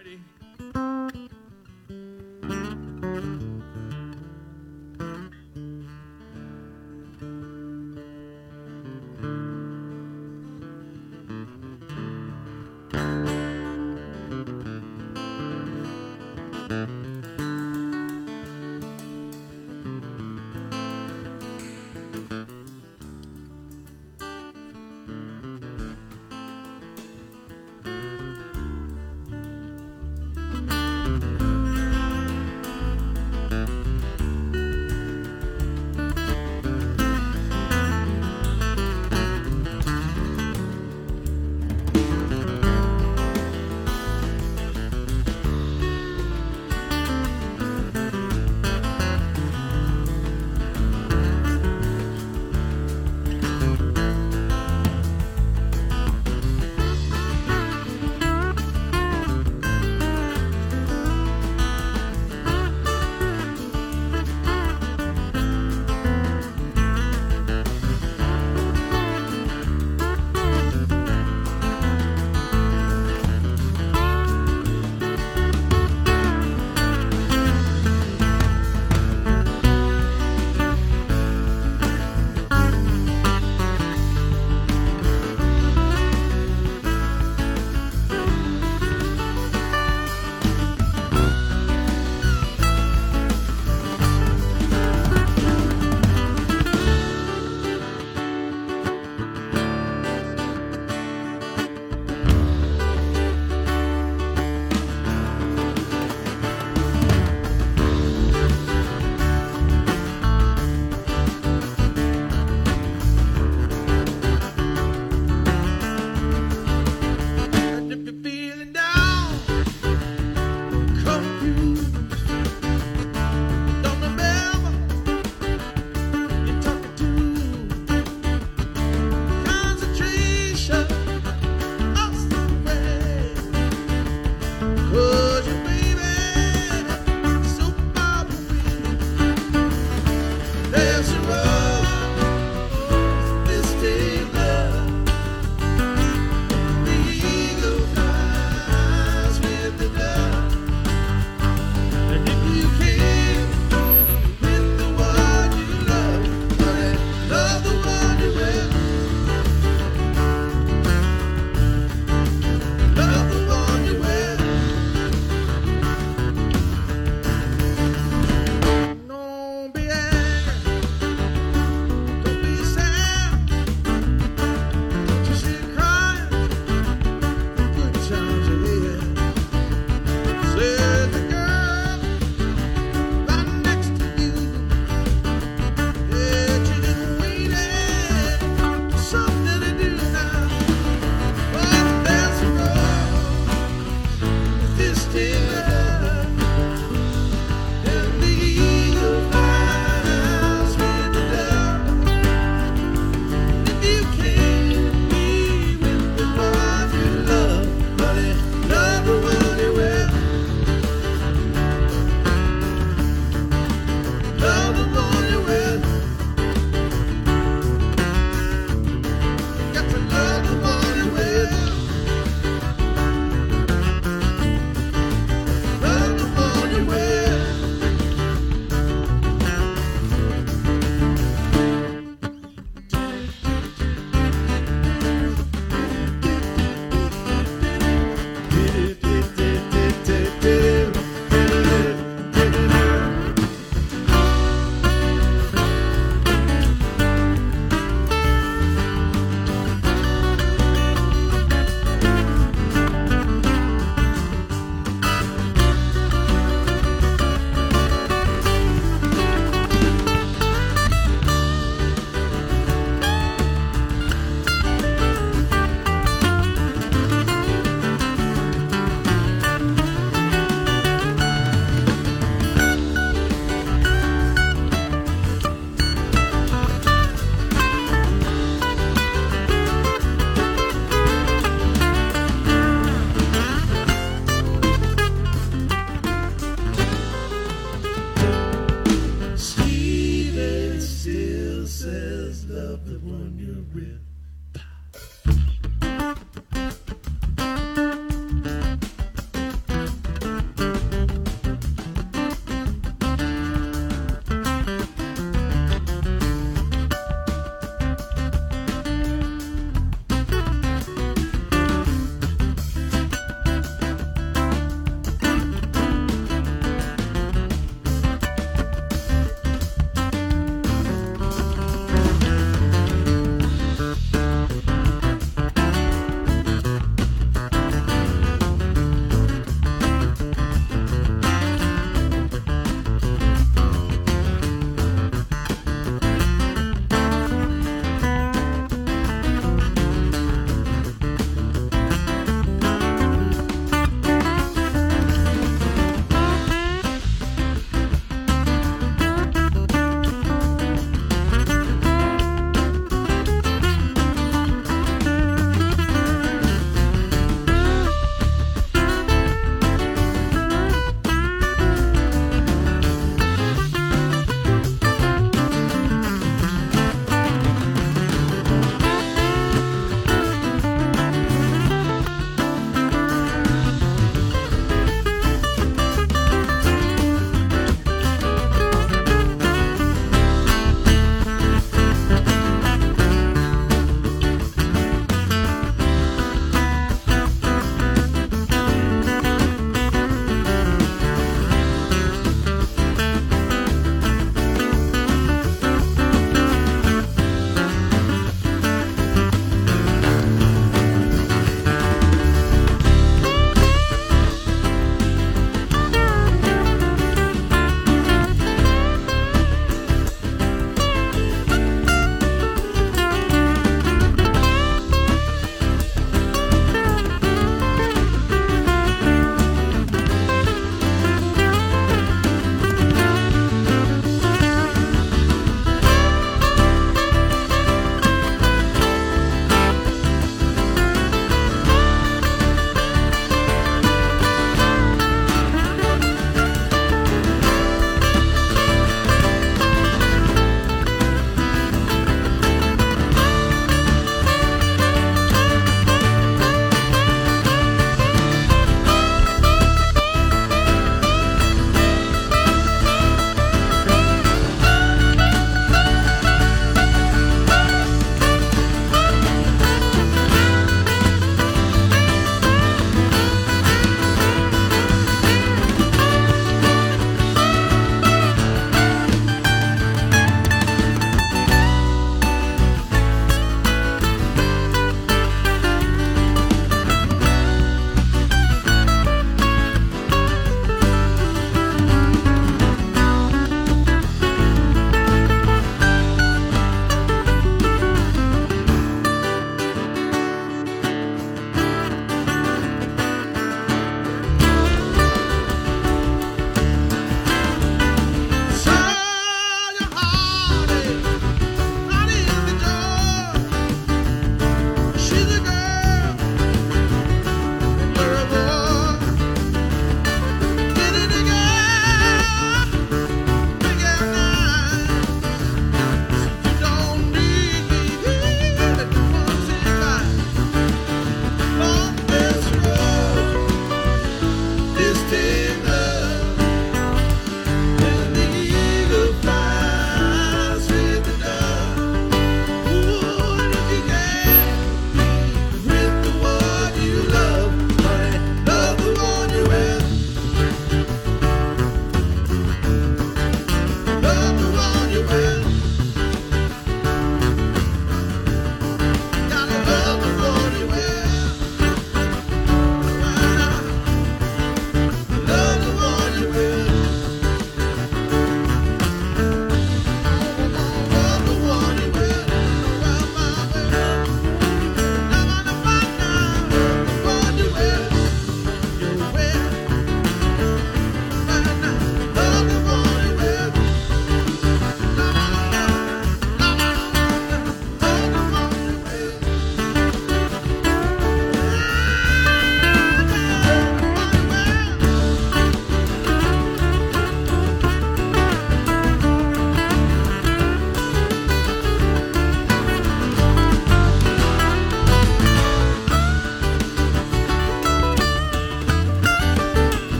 Alrighty.